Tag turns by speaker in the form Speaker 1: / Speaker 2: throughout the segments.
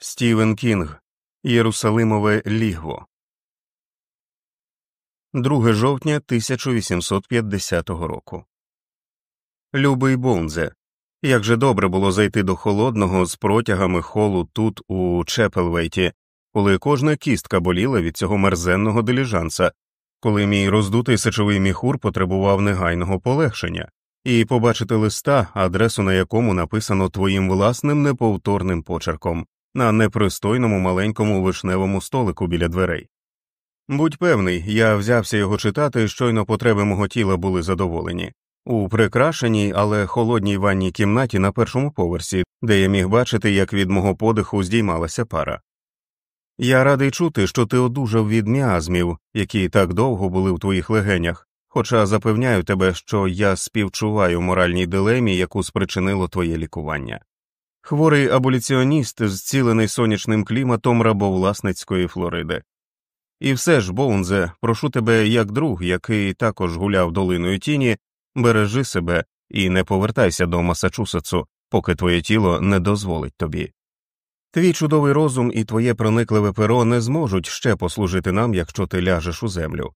Speaker 1: Стівен Кінг Єрусалимове лігво 2 жовтня 1850 року. Любий Бонзе. Як же добре було зайти до холодного з протягами холу тут, у Чепелвейті, коли кожна кістка боліла від цього мерзенного диліжанса, коли мій роздутий сечовий міхур потребував негайного полегшення, і побачити листа, адресу на якому написано твоїм власним неповторним почерком на непристойному маленькому вишневому столику біля дверей. Будь певний, я взявся його читати, щойно потреби мого тіла були задоволені, у прикрашеній, але холодній ванній кімнаті на першому поверсі, де я міг бачити, як від мого подиху здіймалася пара. Я радий чути, що ти одужав від міазмів, які так довго були в твоїх легенях, хоча запевняю тебе, що я співчуваю моральній дилемі, яку спричинило твоє лікування. Хворий аболіціоніст, зцілений сонячним кліматом рабовласницької Флориди. І все ж, Боунзе, прошу тебе як друг, який також гуляв долиною тіні, бережи себе і не повертайся до Масачусетсу, поки твоє тіло не дозволить тобі. Твій чудовий розум і твоє проникливе перо не зможуть ще послужити нам, якщо ти ляжеш у землю.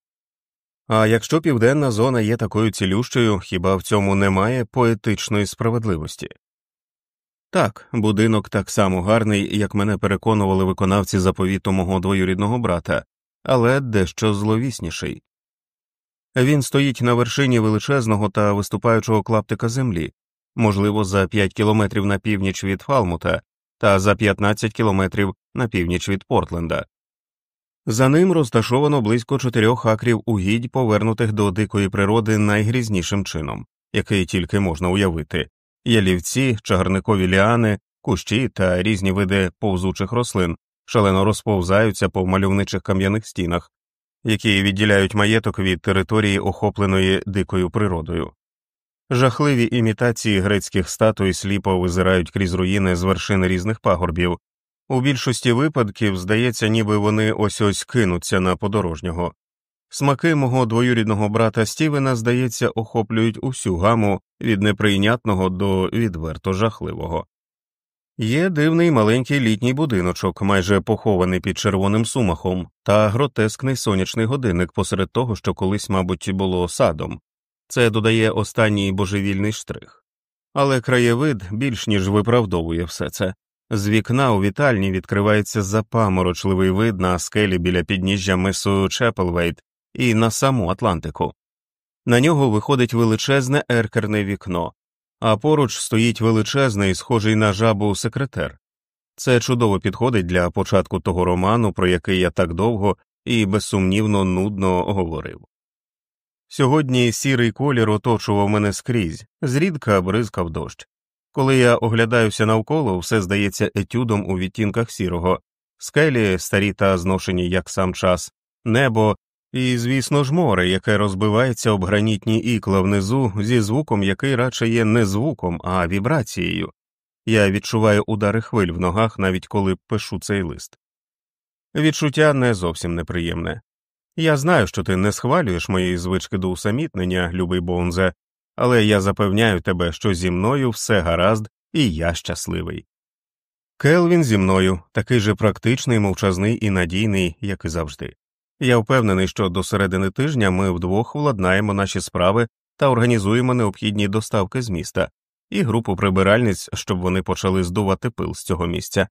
Speaker 1: А якщо південна зона є такою цілющою, хіба в цьому немає поетичної справедливості? Так, будинок так само гарний, як мене переконували виконавці заповіту мого двоюрідного брата, але дещо зловісніший. Він стоїть на вершині величезного та виступаючого клаптика землі, можливо, за 5 кілометрів на північ від Фалмута та за 15 кілометрів на північ від Портленда. За ним розташовано близько чотирьох акрів угідь, повернутих до дикої природи найгрізнішим чином, який тільки можна уявити ялівці, чагарникові ліани, кущі та різні види повзучих рослин шалено розповзаються по мальовничих кам'яних стінах, які відділяють маєток від території, охопленої дикою природою. Жахливі імітації грецьких статуй сліпо визирають крізь руїни з вершин різних пагорбів. У більшості випадків здається, ніби вони ось ось кинуться на подорожнього. Смаки мого двоюрідного брата Стівена, здається, охоплюють усю гаму від неприйнятного до відверто жахливого. Є дивний маленький літній будиночок, майже похований під червоним сумахом, та гротескний сонячний годинник посеред того, що колись, мабуть, було садом. Це додає останній божевільний штрих. Але краєвид більш ніж виправдовує все це. З вікна у вітальні відкривається запаморочливий вид на скелі біля підніжжя мису Чепелвейт і на саму Атлантику. На нього виходить величезне еркерне вікно, а поруч стоїть величезний, схожий на жабу секретер. Це чудово підходить для початку того роману, про який я так довго і безсумнівно нудно говорив. Сьогодні сірий колір оточував мене скрізь, зрідка бризкав дощ. Коли я оглядаюся навколо, все здається етюдом у відтінках сірого, скелі старі та зношені як сам час, небо і, звісно ж, море, яке розбивається об гранітні ікла внизу зі звуком, який радше є не звуком, а вібрацією. Я відчуваю удари хвиль в ногах, навіть коли пишу цей лист. Відчуття не зовсім неприємне. Я знаю, що ти не схвалюєш моєї звички до усамітнення, любий Бонзе, але я запевняю тебе, що зі мною все гаразд, і я щасливий. Келвін зі мною такий же практичний, мовчазний і надійний, як і завжди. Я впевнений, що до середини тижня ми вдвох владнаємо наші справи та організуємо необхідні доставки з міста і групу прибиральниць, щоб вони почали здувати пил з цього місця.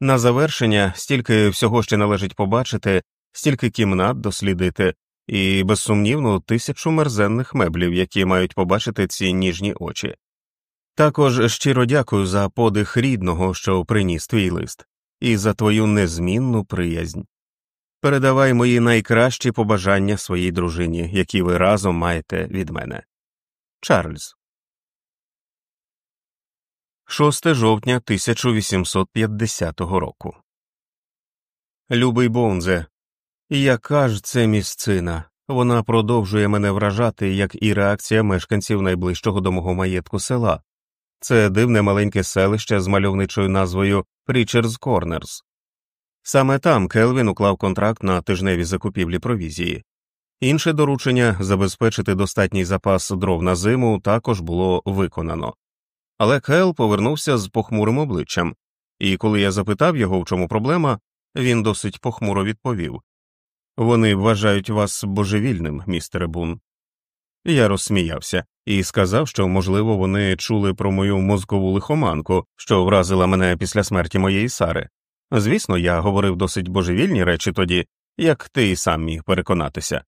Speaker 1: На завершення стільки всього ще належить побачити, стільки кімнат дослідити, і, безсумнівно, тисячу мерзенних меблів, які мають побачити ці ніжні очі. Також щиро дякую за подих рідного, що приніс твій лист, і за твою незмінну приязнь. Передавай мої найкращі побажання своїй дружині, які ви разом маєте від мене. Чарльз. 6 жовтня 1850 року. Любий Бонзе. Яка ж це місцина? Вона продовжує мене вражати, як і реакція мешканців найближчого до мого маєтку села. Це дивне маленьке селище з мальовничою назвою Прічерз Корнерс. Саме там Келвін уклав контракт на тижневі закупівлі провізії. Інше доручення забезпечити достатній запас дров на зиму також було виконано. Але Кел повернувся з похмурим обличчям, і коли я запитав його, в чому проблема, він досить похмуро відповів вони вважають вас божевільним, містере Бун. Я розсміявся і сказав, що, можливо, вони чули про мою мозкову лихоманку, що вразила мене після смерті моєї Сари. Звісно, я говорив досить божевільні речі тоді, як ти і сам міг переконатися.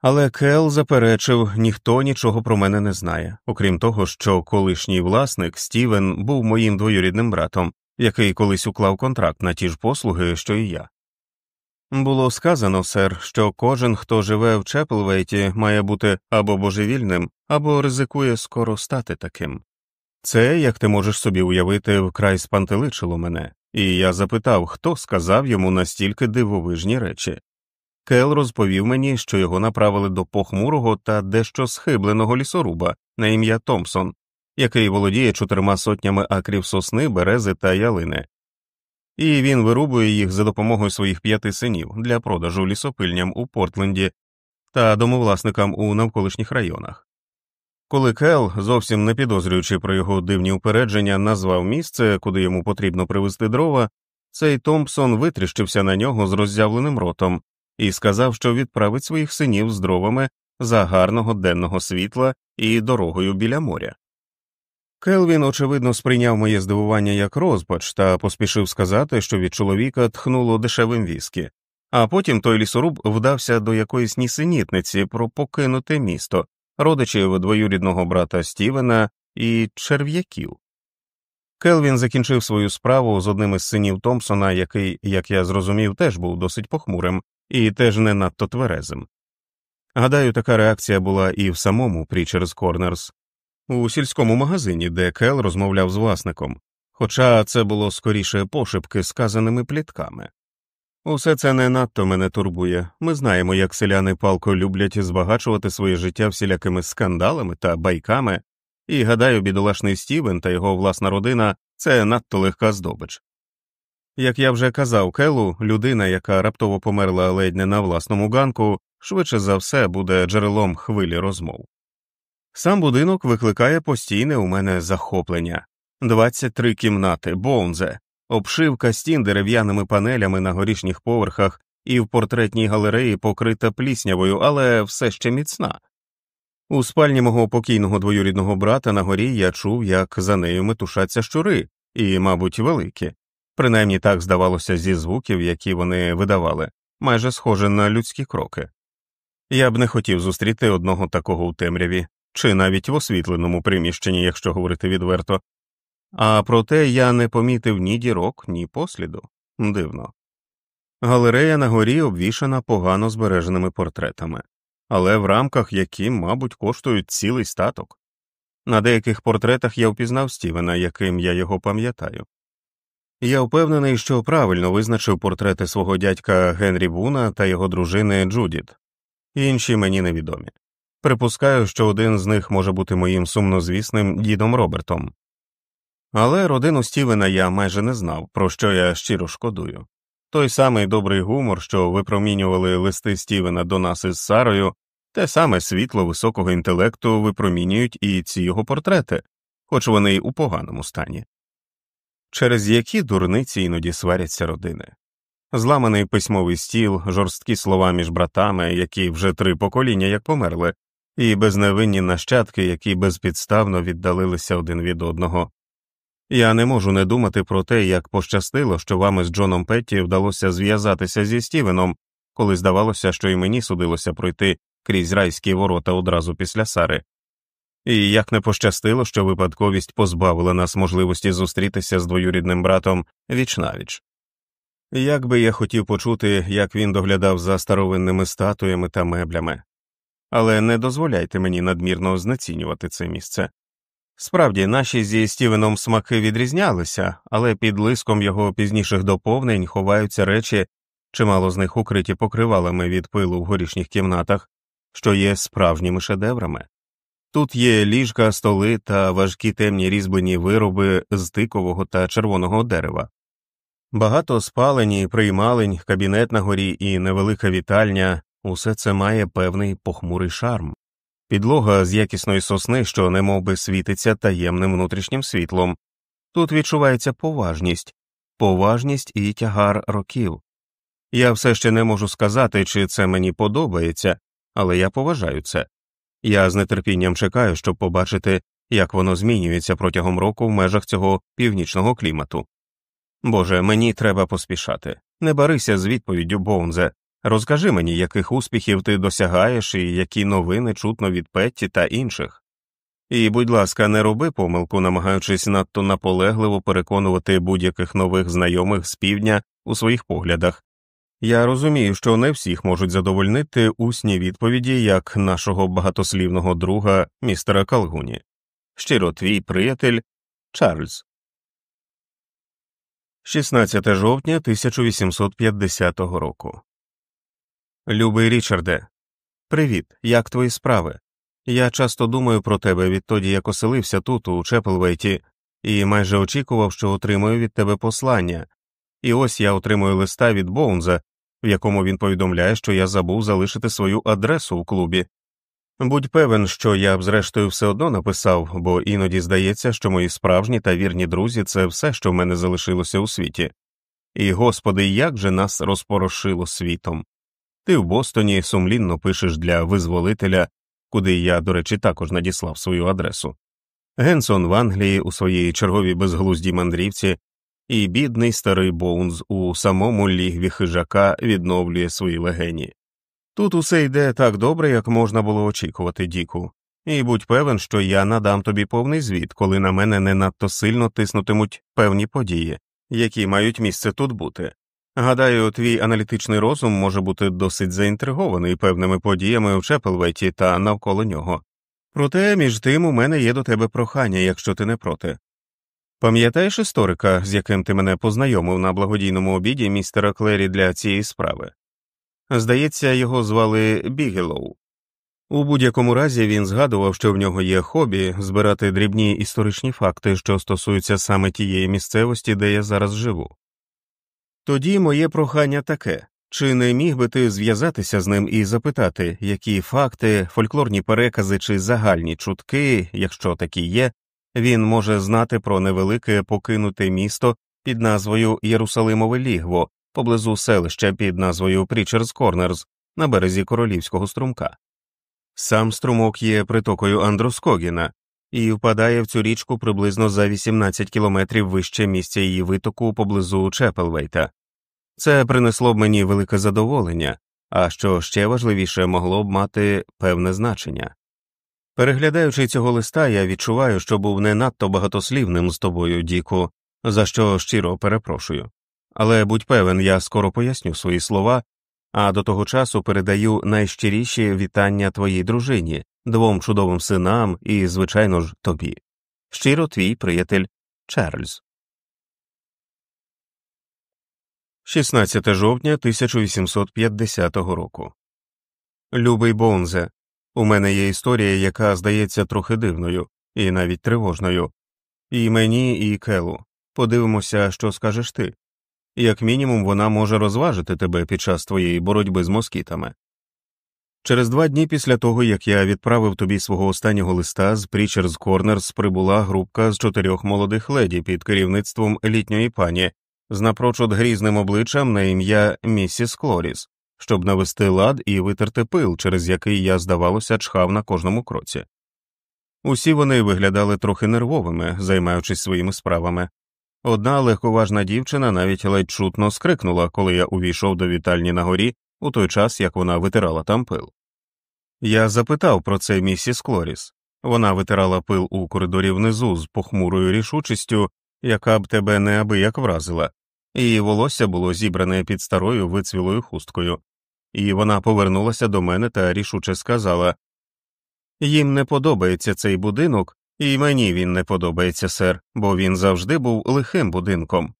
Speaker 1: Але Кел заперечив ніхто нічого про мене не знає, окрім того, що колишній власник Стівен був моїм двоюрідним братом, який колись уклав контракт на ті ж послуги, що і я. Було сказано, сер, що кожен, хто живе в Чеплвейті, має бути або божевільним, або ризикує скоро стати таким. Це, як ти можеш собі уявити, вкрай спантеличило мене, і я запитав, хто сказав йому настільки дивовижні речі. Кел розповів мені, що його направили до похмурого та дещо схибленого лісоруба на ім'я Томпсон, який володіє чотирма сотнями акрів сосни, берези та ялини, і він вирубує їх за допомогою своїх п'яти синів для продажу лісопильням у Портленді та домовласникам у навколишніх районах. Коли Кел, зовсім не підозрюючи про його дивні упередження, назвав місце, куди йому потрібно привезти дрова, цей Томпсон витріщився на нього з роззявленим ротом і сказав, що відправить своїх синів з дровами за гарного денного світла і дорогою біля моря. Келвін, очевидно, сприйняв моє здивування як розпач та поспішив сказати, що від чоловіка тхнуло дешевим віскі, а потім той лісоруб вдався до якоїсь нісенітниці про покинуте місто, родичів двоюрідного брата Стівена і черв'яків. Келвін закінчив свою справу з одним із синів Томпсона, який, як я зрозумів, теж був досить похмурим і теж не надто тверезим. Гадаю, така реакція була і в самому Прічерс Корнерс, у сільському магазині, де Кел розмовляв з власником, хоча це було скоріше пошепки сказаними плітками. Усе це не надто мене турбує. Ми знаємо, як селяни палко люблять збагачувати своє життя всілякими скандалами та байками, і гадаю, бідолашний Стівен та його власна родина це надто легка здобич. Як я вже казав Келу, людина, яка раптово померла ледь не на власному ганку, швидше за все буде джерелом хвилі розмов. Сам будинок викликає постійне у мене захоплення 23 кімнати, боунзе, обшивка стін дерев'яними панелями на горішніх поверхах і в портретній галереї покрита пліснявою, але все ще міцна. У спальні мого покійного двоюрідного брата на горі я чув, як за нею метушаться щури, і, мабуть, великі, принаймні так здавалося зі звуків, які вони видавали, майже схоже на людські кроки. Я б не хотів зустріти одного такого у темряві, чи навіть в освітленому приміщенні, якщо говорити відверто, а проте я не помітив ні дірок, ні посліду дивно. Галерея на горі обвішана погано збереженими портретами, але в рамках які, мабуть, коштують цілий статок. На деяких портретах я впізнав Стівена, яким я його пам'ятаю. Я впевнений, що правильно визначив портрети свого дядька Генрі Буна та його дружини Джудіт, інші мені невідомі. Припускаю, що один з них може бути моїм сумнозвісним дідом Робертом. Але родину Стівена я майже не знав, про що я щиро шкодую. Той самий добрий гумор, що випромінювали листи Стівена до нас із Сарою, те саме світло високого інтелекту випромінюють і ці його портрети, хоч вони й у поганому стані. Через які дурниці іноді сваряться родини. Зламаний письмовий стіл, жорсткі слова між братами, які вже три покоління як померли, і безневинні нащадки, які безпідставно віддалилися один від одного. Я не можу не думати про те, як пощастило, що вам з Джоном Петті вдалося зв'язатися зі Стівеном, коли здавалося, що і мені судилося пройти крізь райські ворота одразу після Сари, і як не пощастило, що випадковість позбавила нас можливості зустрітися з двоюрідним братом вічнавіч. Як би я хотів почути, як він доглядав за старовинними статуями та меблями, але не дозволяйте мені надмірно знецінювати це місце. Справді, наші зі Стівеном смаки відрізнялися, але під лиском його пізніших доповнень ховаються речі, чимало з них укриті покривалами від пилу в горішніх кімнатах, що є справжніми шедеврами. Тут є ліжка, столи та важкі темні різьблені вироби з тикового та червоного дерева, багато спалені, приймалень, кабінет на горі і невелика вітальня, Усе це має певний похмурий шарм, підлога з якісної сосни, що немовби світиться таємним внутрішнім світлом. Тут відчувається поважність, поважність і тягар років. Я все ще не можу сказати, чи це мені подобається, але я поважаю це. Я з нетерпінням чекаю, щоб побачити, як воно змінюється протягом року в межах цього північного клімату. Боже, мені треба поспішати. Не барися з відповіддю, Боунзе. Розкажи мені, яких успіхів ти досягаєш і які новини чутно від Петті та інших. І, будь ласка, не роби помилку, намагаючись надто наполегливо переконувати будь-яких нових знайомих з півдня у своїх поглядах. Я розумію, що не всіх можуть задовольнити усні відповіді як нашого багатослівного друга містера Калгуні. Щиро твій приятель Чарльз. 16 жовтня 1850 року. Любий Річарде. Привіт. Як твої справи? Я часто думаю про тебе відтоді, як оселився тут, у Чеплвейті, і майже очікував, що отримую від тебе послання. І ось я отримую листа від Боунза, в якому він повідомляє, що я забув залишити свою адресу у клубі. Будь певен, що я б зрештою все одно написав, бо іноді здається, що мої справжні та вірні друзі це все, що в мене залишилося у світі. І, господи, як же нас розпорошило світом. Ти в Бостоні сумлінно пишеш для визволителя, куди я, до речі, також надіслав свою адресу. Генсон в Англії у своїй черговій безглуздій мандрівці, і бідний старий Боунз у самому лігві хижака відновлює свої легені. Тут усе йде так добре, як можна було очікувати, Діку, і будь певен, що я надам тобі повний звіт, коли на мене не надто сильно тиснутимуть певні події, які мають місце тут бути. Гадаю, твій аналітичний розум може бути досить заінтригований певними подіями у Чепелветі та навколо нього. Проте, між тим, у мене є до тебе прохання, якщо ти не проти. Пам'ятаєш історика, з яким ти мене познайомив на благодійному обіді містера Клері для цієї справи? Здається, його звали Бігелоу. У будь-якому разі він згадував, що в нього є хобі збирати дрібні історичні факти, що стосуються саме тієї місцевості, де я зараз живу. Тоді моє прохання таке чи не міг би ти зв'язатися з ним і запитати, які факти, фольклорні перекази чи загальні чутки, якщо такі є, він може знати про невелике покинуте місто під назвою Єрусалимове Лігво поблизу селища під назвою Прічерс Корнерс на березі королівського струмка. Сам струмок є притокою Андроскогіна і впадає в цю річку приблизно за 18 кілометрів вище місця її витоку поблизу Чепелвейта. Це принесло б мені велике задоволення, а що ще важливіше могло б мати певне значення. Переглядаючи цього листа, я відчуваю, що був не надто багатослівним з тобою, Діку, за що щиро перепрошую. Але будь певен, я скоро поясню свої слова, а до того часу передаю найщиріші вітання твоїй дружині, двом чудовим синам і, звичайно ж, тобі. Щиро твій приятель Чарльз. 16 жовтня 1850 року. Любий Бонзе. У мене є історія, яка здається трохи дивною і навіть тривожною. І мені, і Келу. Подивимося, що скажеш ти. Як мінімум, вона може розважити тебе під час твоєї боротьби з москітами. Через два дні після того, як я відправив тобі свого останнього листа з Прічерс Корнерс прибула групка з чотирьох молодих леді під керівництвом літньої пані з напрочуд грізним обличчям на ім'я місіс Клоріс, щоб навести лад і витерти пил, через який я, здавалося, чхав на кожному кроці. Усі вони виглядали трохи нервовими, займаючись своїми справами. Одна легковажна дівчина навіть ледь чутно скрикнула, коли я увійшов до вітальні на горі у той час, як вона витирала там пил. Я запитав про це місіс Клоріс. Вона витирала пил у коридорі внизу з похмурою рішучістю, яка б тебе неабияк вразила, Її волосся було зібране під старою вицвілою хусткою, і вона повернулася до мене та рішуче сказала їм не подобається цей будинок, і мені він не подобається, сер, бо він завжди був лихим будинком.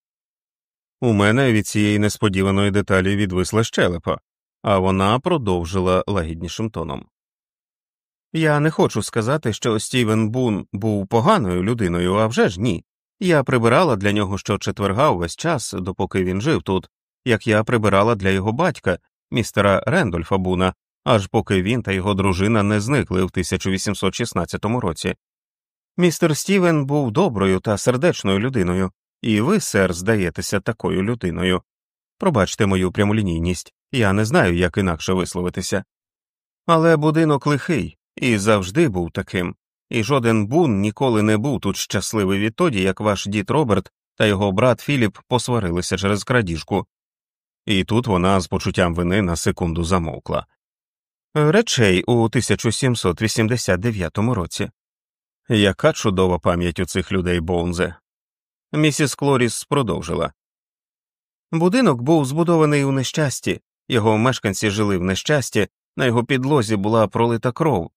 Speaker 1: У мене від цієї несподіваної деталі відвисла щелепа, а вона продовжила лагіднішим тоном. Я не хочу сказати, що Стівен Бун був поганою людиною, а вже ж ні. Я прибирала для нього щочетверга увесь час, допоки він жив тут, як я прибирала для його батька, містера Рендольфа Буна, аж поки він та його дружина не зникли в 1816 році. Містер Стівен був доброю та сердечною людиною, І ви, сер, здаєтеся такою людиною. Пробачте мою прямолінійність, я не знаю, як інакше висловитися. Але будинок лихий і завжди був таким, і жоден бун ніколи не був тут щасливий відтоді, як ваш дід Роберт та його брат Філіп посварилися через крадіжку. І тут вона з почуттям вини на секунду замовкла. Речей у 1789 році. Яка чудова пам'ять у цих людей Боунзе. Місіс Клоріс продовжила. Будинок був збудований у нещасті, його мешканці жили в нещасті, на його підлозі була пролита кров.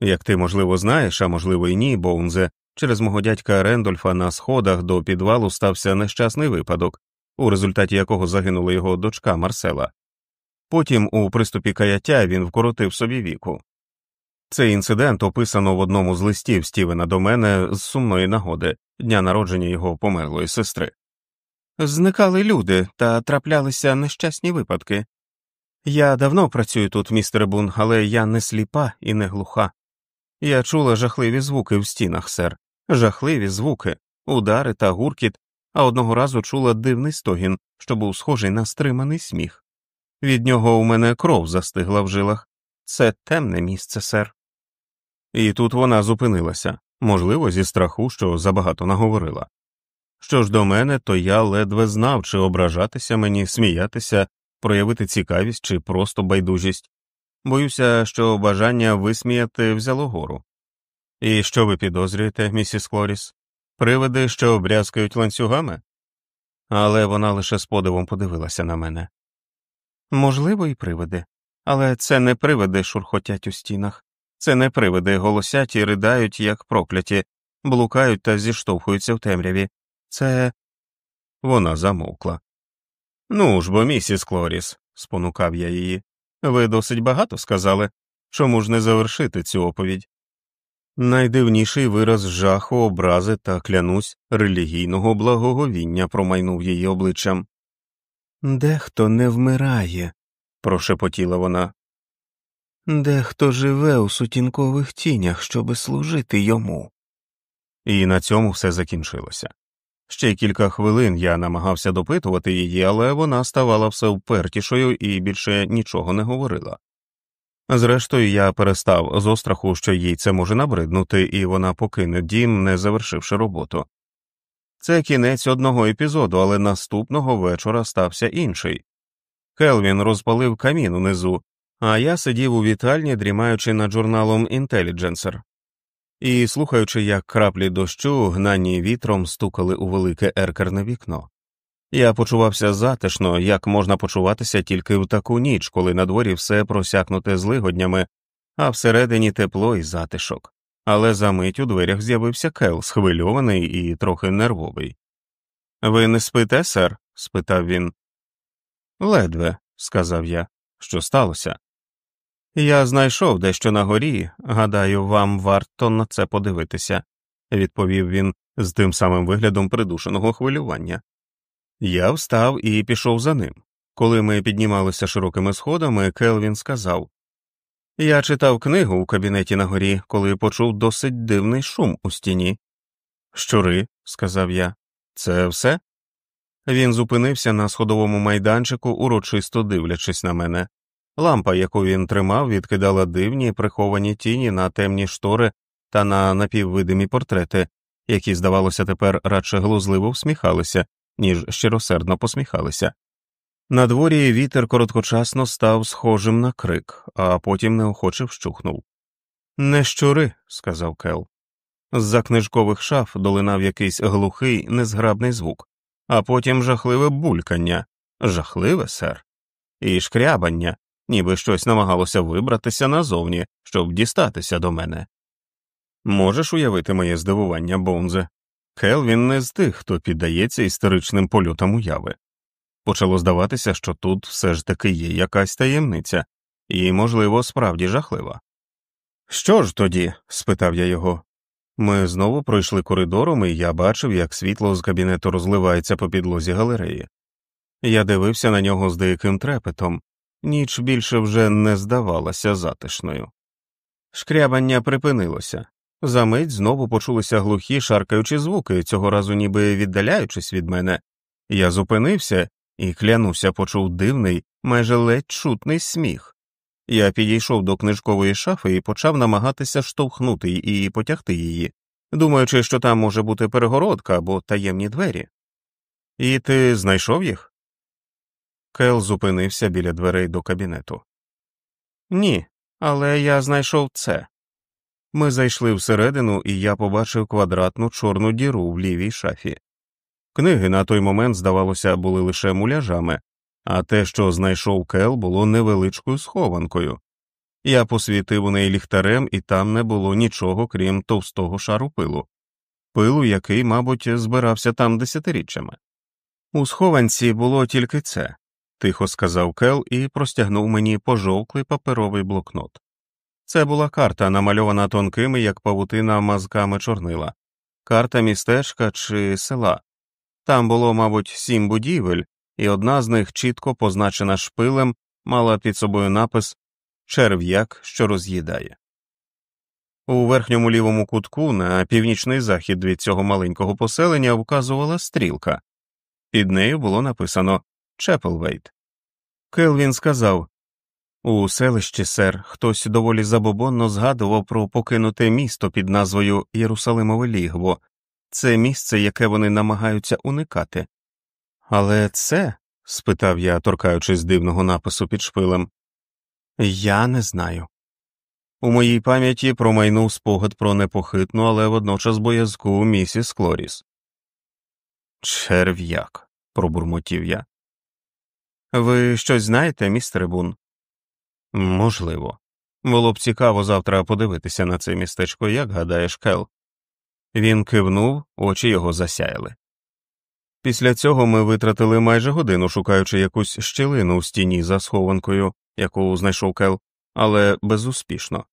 Speaker 1: Як ти, можливо, знаєш, а можливо, і ні, Боунзе, через мого дядька Рендольфа на сходах до підвалу стався нещасний випадок, у результаті якого загинула його дочка Марсела. Потім у приступі каяття він вкоротив собі віку. Цей інцидент описано в одному з листів Стівена до мене з сумної нагоди дня народження його померлої сестри. Зникали люди та траплялися нещасні випадки. Я давно працюю тут, містер Бун, але я не сліпа і не глуха. Я чула жахливі звуки в стінах, сер, жахливі звуки, удари та гуркіт, а одного разу чула дивний стогін, що був схожий на стриманий сміх. Від нього у мене кров застигла в жилах. Це темне місце, сер. І тут вона зупинилася, можливо, зі страху, що забагато наговорила. Що ж до мене, то я ледве знав, чи ображатися мені, сміятися, проявити цікавість чи просто байдужість. Боюся, що бажання висміяти взяло гору. І що ви підозрюєте, місіс Клоріс? Привиди, що брязкають ланцюгами? Але вона лише з подивом подивилася на мене. Можливо, і привиди, але це не привиди шурхотять у стінах, це не привиди голосять і ридають, як прокляті, блукають та зіштовхуються в темряві. Це. Вона замовкла. Ну ж бо, місіс Клоріс, спонукав я її. Ви досить багато сказали. Чому ж не завершити цю оповідь? Найдивніший вираз жаху, образи та клянусь релігійного благоговіння промайнув її обличчям. Дехто не вмирає, прошепотіла вона. Дехто живе у сутінкових тінях, щоби служити йому. І на цьому все закінчилося. Ще кілька хвилин я намагався допитувати її, але вона ставала все впертішою і більше нічого не говорила. Зрештою, я перестав з остраху, що їй це може набриднути, і вона покине дім, не завершивши роботу. Це кінець одного епізоду, але наступного вечора стався інший. Келвін розпалив камін унизу, а я сидів у вітальні, дрімаючи над журналом Intelligencer. і слухаючи, як краплі дощу, гнані вітром, стукали у велике еркерне вікно. Я почувався затишно, як можна почуватися тільки в таку ніч, коли на дворі все просякнуте злигоднями, а всередині тепло і затишок. Але за мить у дверях з'явився Кел, схвильований і трохи нервовий. Ви не спите, сер? спитав він. Ледве, сказав я. Що сталося? Я знайшов дещо на горі, гадаю, вам варто на це подивитися, відповів він з тим самим виглядом придушеного хвилювання. Я встав і пішов за ним. Коли ми піднімалися широкими сходами, Келвін сказав Я читав книгу у кабінеті на горі, коли почув досить дивний шум у стіні. Щури, сказав я, це все? Він зупинився на сходовому майданчику, урочисто дивлячись на мене. Лампа, яку він тримав, відкидала дивні приховані тіні на темні штори та на напіввидимі портрети, які, здавалося, тепер радше глузливо всміхалися, ніж щиросердно посміхалися. На дворі вітер короткочасно став схожим на крик, а потім неохоче вщухнув. Не щури, сказав Кел. З за книжкових шаф долинав якийсь глухий, незграбний звук, а потім жахливе булькання, жахливе, сер, і шкрябання, ніби щось намагалося вибратися назовні, щоб дістатися до мене. Можеш уявити моє здивування, Бонзе? Келвін не з тих, хто піддається історичним польотам уяви. Почало здаватися, що тут все ж таки є якась таємниця, і, можливо, справді жахлива. Що ж тоді? спитав я його. Ми знову пройшли коридором, і я бачив, як світло з кабінету розливається по підлозі галереї. Я дивився на нього з деяким трепетом, ніч більше вже не здавалася затишною. Шкрябання припинилося, Замить знову почулися глухі шаркаючі звуки, цього разу ніби віддаляючись від мене. Я зупинився і, клянуся, почув дивний, майже ледь чутний сміх. Я підійшов до книжкової шафи і почав намагатися штовхнути і потягти її, думаючи, що там може бути перегородка або таємні двері. І ти знайшов їх? Кел зупинився біля дверей до кабінету. Ні, але я знайшов це. Ми зайшли всередину, і я побачив квадратну чорну діру в лівій шафі. Книги на той момент, здавалося, були лише муляжами, а те, що знайшов Кел, було невеличкою схованкою. Я посвітив у неї ліхтарем, і там не було нічого, крім товстого шару пилу, пилу, який, мабуть, збирався там десятиріччями. У схованці було тільки це, тихо сказав Кел і простягнув мені пожовклий паперовий блокнот. Це була карта, намальована тонкими, як павутина мазками чорнила, карта містечка чи села. Там було, мабуть, сім будівель, і одна з них, чітко позначена шпилем, мала під собою напис Черв'як, що роз'їдає. У верхньому лівому кутку на північний захід від цього маленького поселення вказувала стрілка, під нею було написано Чепелвейт. Келвін сказав у селищі, сер, хтось доволі забобонно згадував про покинуте місто під назвою Єрусалимове лігво, це місце, яке вони намагаються уникати. Але це, спитав я, торкаючись дивного напису під шпилем, я не знаю. У моїй пам'яті промайнув спогад про непохитну, але водночас боязку місіс Клоріс. Черв'як, пробурмотів я. Ви щось знаєте, містер Бун? Можливо. Було б цікаво завтра подивитися на це містечко, як гадаєш, Кел. Він кивнув, очі його засяяли. Після цього ми витратили майже годину, шукаючи якусь щілину в стіні за схованкою, яку знайшов Кел, але безуспішно.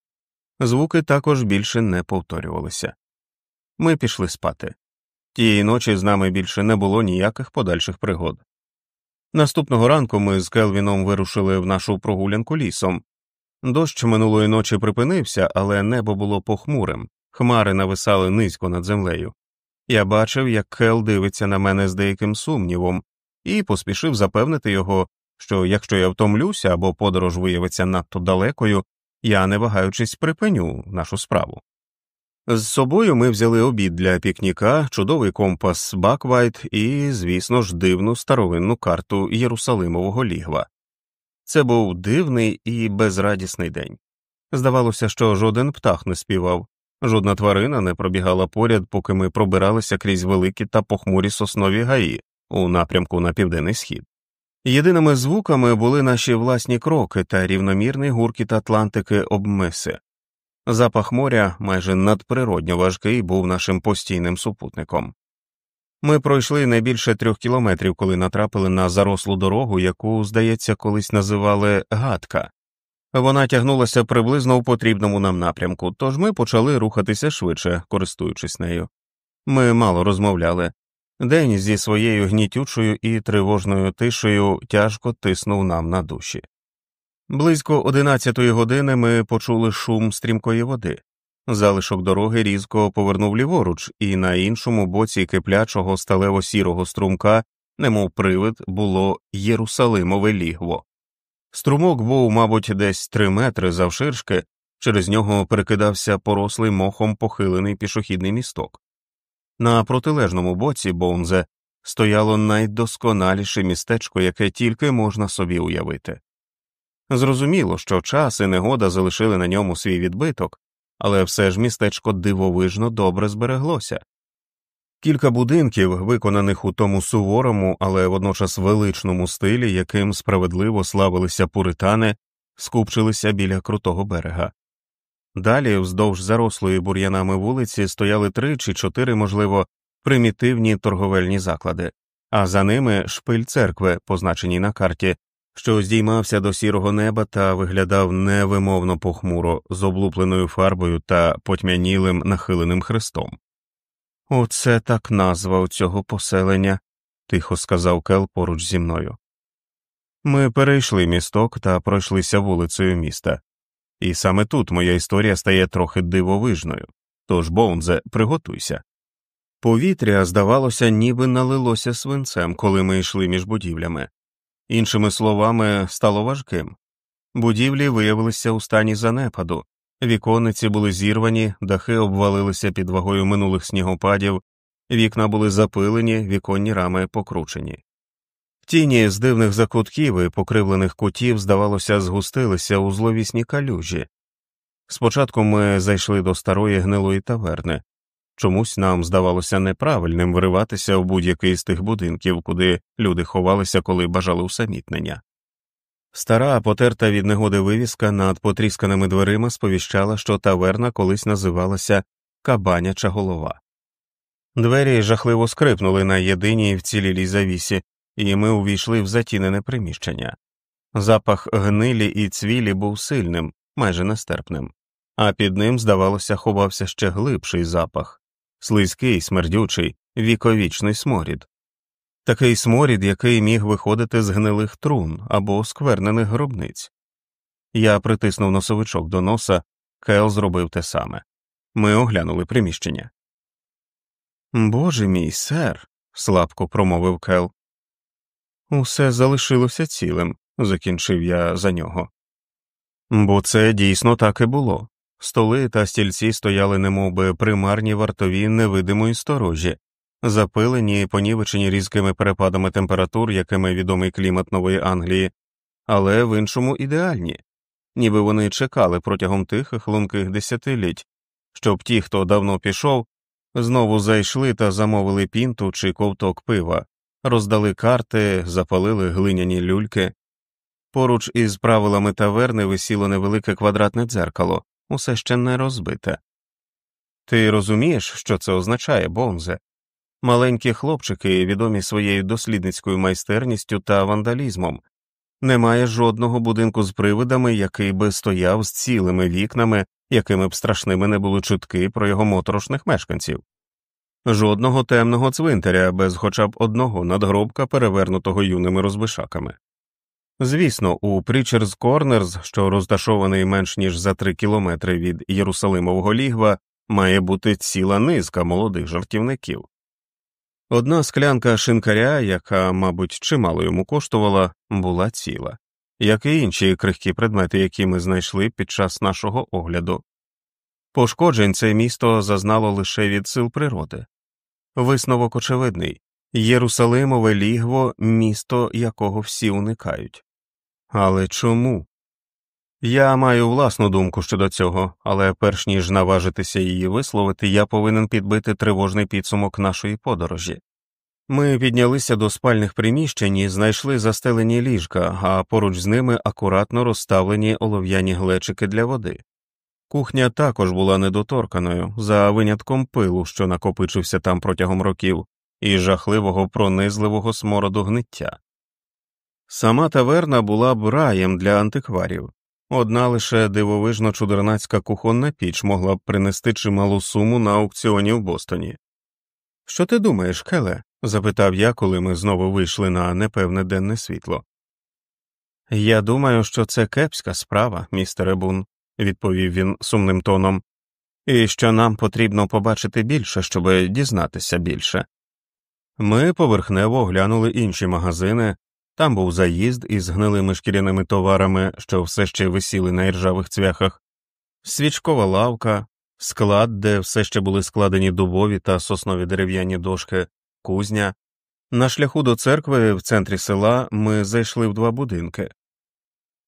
Speaker 1: Звуки також більше не повторювалися. Ми пішли спати. Тієї ночі з нами більше не було ніяких подальших пригод. Наступного ранку ми з Келвіном вирушили в нашу прогулянку лісом. Дощ минулої ночі припинився, але небо було похмурим, хмари нависали низько над землею. Я бачив, як Кел дивиться на мене з деяким сумнівом, і поспішив запевнити його, що якщо я втомлюся або подорож виявиться надто далекою, я не вагаючись припиню нашу справу. З собою ми взяли обід для пікніка, чудовий компас Баквайт і, звісно ж, дивну старовинну карту Єрусалимового лігва. Це був дивний і безрадісний день. Здавалося, що жоден птах не співав, жодна тварина не пробігала поряд, поки ми пробиралися крізь великі та похмурі соснові гаї у напрямку на південний схід. Єдиними звуками були наші власні кроки та рівномірний гуркіт Атлантики обмиси. Запах моря майже надприродньо важкий був нашим постійним супутником. Ми пройшли не більше трьох кілометрів, коли натрапили на зарослу дорогу, яку, здається, колись називали гадка. Вона тягнулася приблизно у потрібному нам напрямку, тож ми почали рухатися швидше, користуючись нею. Ми мало розмовляли. День зі своєю гнітючою і тривожною тишею тяжко тиснув нам на душі. Близько одинадцятої години ми почули шум стрімкої води. Залишок дороги різко повернув ліворуч, і на іншому боці киплячого сталево сірого струмка, немов привид, було Єрусалимове лігво. Струмок був, мабуть, десь три метри завширшки, через нього перекидався порослий мохом похилений пішохідний місток. На протилежному боці Боунзе стояло найдосконаліше містечко, яке тільки можна собі уявити. Зрозуміло, що час і негода залишили на ньому свій відбиток, але все ж містечко дивовижно добре збереглося. Кілька будинків, виконаних у тому суворому, але водночас величному стилі, яким справедливо славилися пуритани, скупчилися біля крутого берега. Далі, вздовж зарослої бур'янами вулиці, стояли три чи чотири, можливо, примітивні торговельні заклади, а за ними шпиль церкви, позначені на карті, що здіймався до сірого неба та виглядав невимовно похмуро з облупленою фарбою та потьмянілим нахиленим хрестом. Оце так назва у цього поселення, тихо сказав Кел поруч зі мною. Ми перейшли місток та пройшлися вулицею міста, і саме тут моя історія стає трохи дивовижною. Тож, Боунзе, приготуйся. Повітря, здавалося, ніби налилося свинцем, коли ми йшли між будівлями. Іншими словами, стало важким. Будівлі виявилися у стані занепаду, віконниці були зірвані, дахи обвалилися під вагою минулих снігопадів, вікна були запилені, віконні рами покручені. Тіні з дивних закутків і покривлених кутів, здавалося, згустилися у зловісні калюжі. Спочатку ми зайшли до старої гнилої таверни, чомусь нам здавалося неправильним вириватися в будь-який з тих будинків, куди люди ховалися, коли бажали усамітнення. Стара, потерта від негоди вивіска над потрісканими дверима сповіщала, що таверна колись називалася Кабаняча голова. Двері жахливо скрипнули на єдиній вцілілій завісі, і ми увійшли в затінене приміщення. Запах гнилі і цвілі був сильним, майже нестерпним, а під ним, здавалося, ховався ще глибший запах слизький, смердючий, віковічний сморід, такий сморід, який міг виходити з гнилих трун або сквернених гробниць. Я притиснув носовичок до носа, Кел зробив те саме. Ми оглянули приміщення. Боже мій сер, слабко промовив Кел. Усе залишилося цілим, закінчив я за нього. Бо це дійсно так і було. Столи та стільці стояли немовби примарні вартові невидимої сторожі, запилені і понівечені різкими перепадами температур, якими відомий клімат Нової Англії, але в іншому ідеальні, ніби вони чекали протягом тихих лунких десятиліть, щоб ті, хто давно пішов, знову зайшли та замовили пінту чи ковток пива, роздали карти, запалили глиняні люльки. Поруч із правилами таверни висіло невелике квадратне дзеркало, усе ще не розбите. Ти розумієш, що це означає, Бонзе? Маленькі хлопчики, відомі своєю дослідницькою майстерністю та вандалізмом, немає жодного будинку з привидами, який би стояв з цілими вікнами, якими б страшними не були чутки про його моторошних мешканців, жодного темного цвинтаря без хоча б одного надгробка, перевернутого юними розбишаками. Звісно, у Прічерс Корнерс, що розташований менш ніж за три кілометри від Єрусалимового лігва, має бути ціла низка молодих жартівників. Одна склянка шинкаря, яка, мабуть, чимало йому коштувала, була ціла, як і інші крихкі предмети, які ми знайшли під час нашого огляду. Пошкоджень це місто зазнало лише від сил природи. Висновок очевидний Єрусалимове лігво місто, якого всі уникають. Але чому? Я маю власну думку щодо цього, але перш ніж наважитися її висловити, я повинен підбити тривожний підсумок нашої подорожі. Ми піднялися до спальних приміщень і знайшли застелені ліжка, а поруч з ними акуратно розставлені олов'яні глечики для води. Кухня також була недоторканою, за винятком пилу, що накопичився там протягом років, і жахливого пронизливого смороду гниття. Сама таверна була б раєм для антикварів, одна лише дивовижно чудернацька кухонна піч могла б принести чималу суму на аукціоні в Бостоні. Що ти думаєш, Келе? запитав я, коли ми знову вийшли на непевне денне світло. Я думаю, що це кепська справа, містере Бун, відповів він сумним тоном, і що нам потрібно побачити більше, щоб дізнатися більше. Ми поверхнево оглянули інші магазини, там був заїзд із гнилими шкіряними товарами, що все ще висіли на іржавих цвяхах, свічкова лавка, склад, де все ще були складені дубові та соснові дерев'яні дошки, кузня. На шляху до церкви в центрі села ми зайшли в два будинки.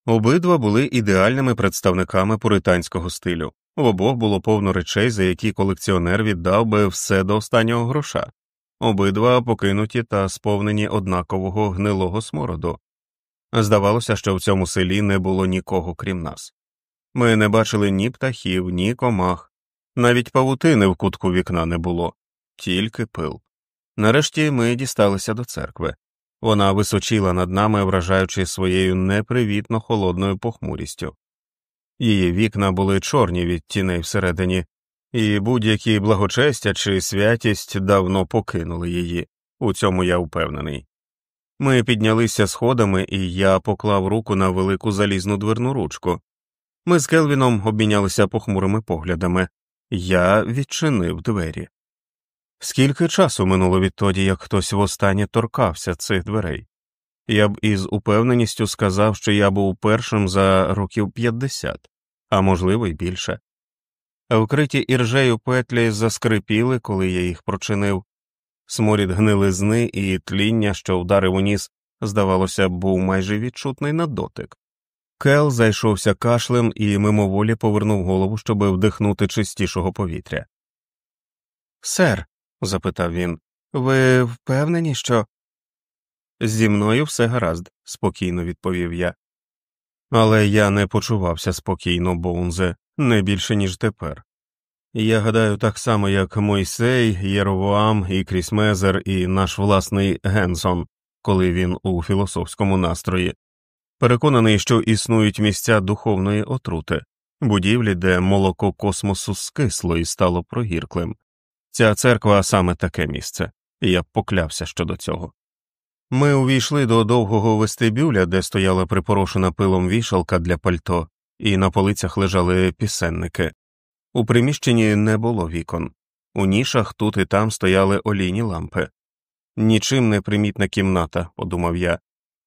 Speaker 1: Обидва були ідеальними представниками пуританського стилю, в обох було повно речей, за які колекціонер віддав би все до останнього гроша обидва покинуті та сповнені однакового гнилого смороду. Здавалося, що в цьому селі не було нікого крім нас. Ми не бачили ні птахів, ні комах, навіть павутини в кутку вікна не було, тільки пил. Нарешті ми дісталися до церкви. Вона височила над нами, вражаючи своєю непривітно холодною похмурістю. Її вікна були чорні від тіней всередині, і будь-які благочестя чи святість давно покинули її, у цьому я впевнений. Ми піднялися сходами, і я поклав руку на велику залізну дверну ручку. Ми з Келвіном обмінялися похмурими поглядами, Я відчинив двері. Скільки часу минуло відтоді, як хтось востаннє торкався цих дверей? Я б із упевненістю сказав, що я був першим за років п'ятдесят, а можливо й більше. Вкриті іржею петлі заскрипіли, коли я їх прочинив. Сморід гнилизни і тління, що вдарив у ніс, здавалося, був майже відчутний на дотик. Кел зайшовся кашлем і мимоволі повернув голову, щоб вдихнути чистішого повітря. Сер, запитав він, ви впевнені, що. Зі мною все гаразд, спокійно відповів я. Але я не почувався спокійно, Боунзе, не більше, ніж тепер. Я гадаю, так само, як Мойсей, Єровоам, і Крісмезер, і наш власний Генсон, коли він у філософському настрої, переконаний, що існують місця духовної отрути, будівлі, де молоко космосу скисло і стало прогірклим. Ця церква саме таке місце, і я поклявся щодо цього. Ми увійшли до довгого вестибюля, де стояла припорошена пилом вішалка для пальто, і на полицях лежали пісенники. У приміщенні не було вікон, у нішах тут і там стояли олійні лампи. Нічим не примітна кімната, подумав я,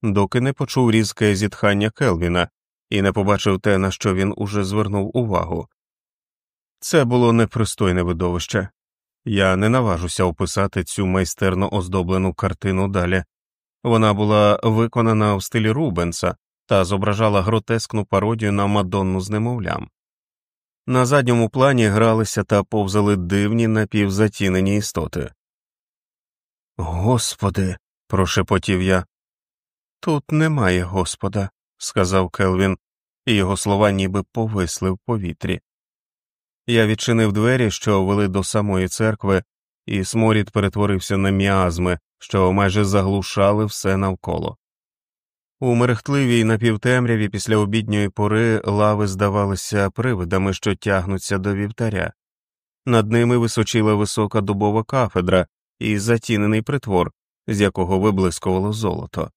Speaker 1: доки не почув різке зітхання Келвіна і не побачив те, на що він уже звернув увагу. Це було непристойне видовище. Я не наважуся описати цю майстерно оздоблену картину далі. Вона була виконана в стилі Рубенса та зображала гротескну пародію на мадонну з немовлям. На задньому плані гралися та повзали дивні напівзатінені істоти. Господи, прошепотів я. Тут немає господа, сказав Келвін, і його слова ніби повисли в повітрі. Я відчинив двері, що вели до самої церкви, і сморід перетворився на міазми, що майже заглушали все навколо. У мерехтливій напівтемряві після обідньої пори лави здавалися привидами, що тягнуться до вівтаря. Над ними височила висока дубова кафедра і затінений притвор, з якого виблискувало золото.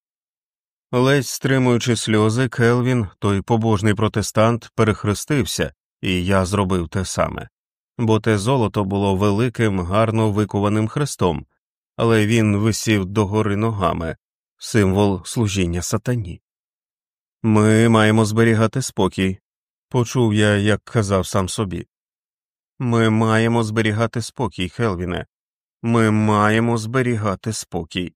Speaker 1: Ледь стримуючи сльози, Келвін, той побожний протестант, перехрестився, і я зробив те саме, бо те золото було великим, гарно викованим хрестом, але він висів догори ногами, символ служіння сатані. Ми маємо зберігати спокій, почув я, як казав сам собі. Ми маємо зберігати спокій, Хелвіне, ми маємо зберігати спокій.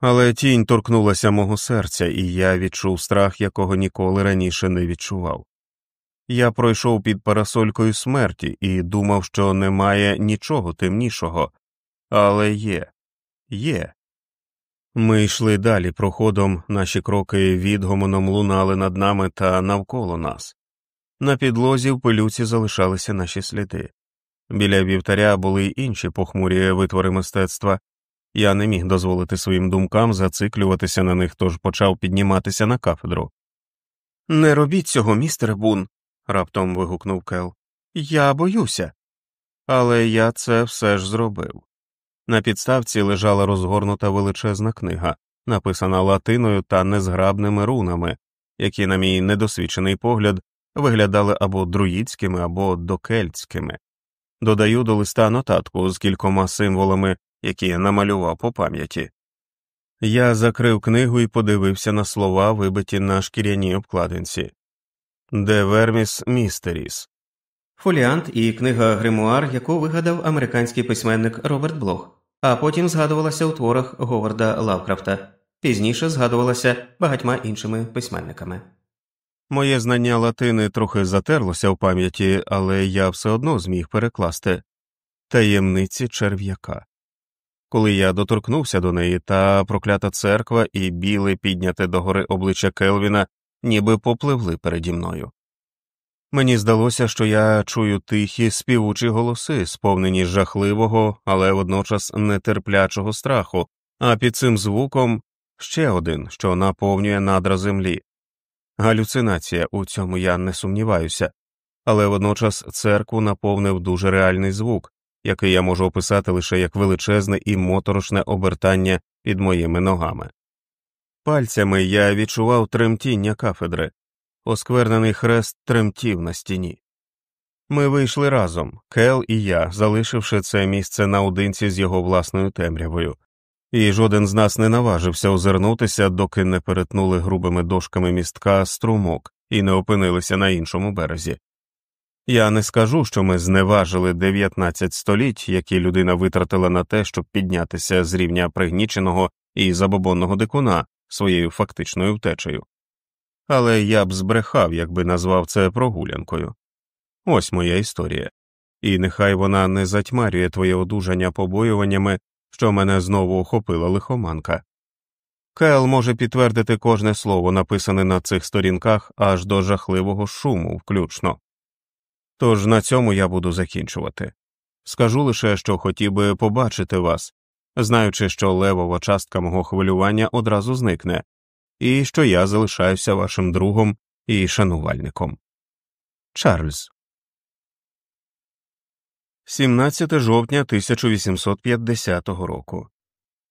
Speaker 1: Але тінь торкнулася мого серця, і я відчув страх, якого ніколи раніше не відчував. Я пройшов під парасолькою смерті і думав, що немає нічого темнішого, але є, є. Ми йшли далі проходом, наші кроки відгомоном лунали над нами та навколо нас. На підлозі в пилюці залишалися наші сліди. Біля вівтаря були й інші похмурі витвори мистецтва. Я не міг дозволити своїм думкам зациклюватися на них, тож почав підніматися на кафедру. Не робіть цього, містере Бун, раптом вигукнув Кел. Я боюся. Але я це все ж зробив. На підставці лежала розгорнута величезна книга, написана латиною та незграбними рунами, які, на мій недосвідчений погляд, виглядали або друїдськими, або докельтськими. Додаю до листа нотатку з кількома символами, які я намалював по пам'яті. Я закрив книгу і подивився на слова, вибиті на шкіряній обкладинці Де Верміс Містеріс.
Speaker 2: Фоліант і книга Гримуар, яку вигадав американський письменник Роберт Блох а потім згадувалася у творах Говарда Лавкрафта, пізніше згадувалася багатьма іншими письменниками.
Speaker 1: Моє знання латини трохи затерлося в пам'яті, але я все одно зміг перекласти таємниці черв'яка. Коли я доторкнувся до неї, та проклята церква і біле підняте догори обличчя Келвіна ніби попливли переді мною. Мені здалося, що я чую тихі співучі голоси, сповнені жахливого, але водночас нетерплячого страху, а під цим звуком ще один, що наповнює надра землі. Галюцинація у цьому я не сумніваюся, але водночас церкву наповнив дуже реальний звук, який я можу описати лише як величезне і моторошне обертання під моїми ногами. Пальцями я відчував тремтіння кафедри, осквернений хрест тремтів на стіні. Ми вийшли разом, Кел і я, залишивши це місце наодинці з його власною темрявою, і жоден з нас не наважився озирнутися, доки не перетнули грубими дошками містка струмок і не опинилися на іншому березі. Я не скажу, що ми зневажили 19 століть, які людина витратила на те, щоб піднятися з рівня пригніченого і забобонного дикуна своєю фактичною втечею. Але я б збрехав, якби назвав це прогулянкою. Ось моя історія, і нехай вона не затьмарює твоє одужання побоюваннями, що мене знову охопила лихоманка. Кел може підтвердити кожне слово, написане на цих сторінках аж до жахливого шуму, включно. Тож на цьому я буду закінчувати. Скажу лише, що хотів би побачити вас, знаючи, що левова частка мого хвилювання одразу зникне, і що я залишаюся вашим другом і шанувальником. Чарльз. 17 жовтня 1850 року.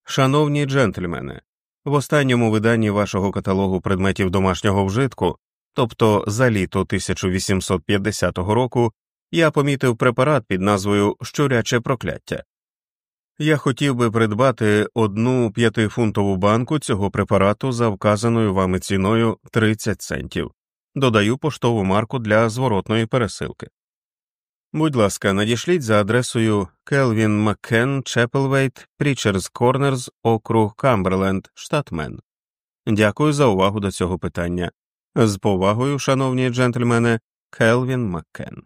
Speaker 1: Шановні джентльмени, в останньому виданні вашого каталогу предметів домашнього вжитку, тобто за літо 1850 року, я помітив препарат під назвою Щуряче прокляття. Я хотів би придбати одну п'ятифунтову банку цього препарату за вказаною вами ціною 30 центів, додаю поштову марку для зворотної пересилки. Будь ласка, надішліть за адресою Келвін Маккен, Чепелвейт, Прічерс Корнерс, округ Камберленд, штат Мен. Дякую за увагу до цього питання. З повагою, шановні джентльмени, Келвін Маккен.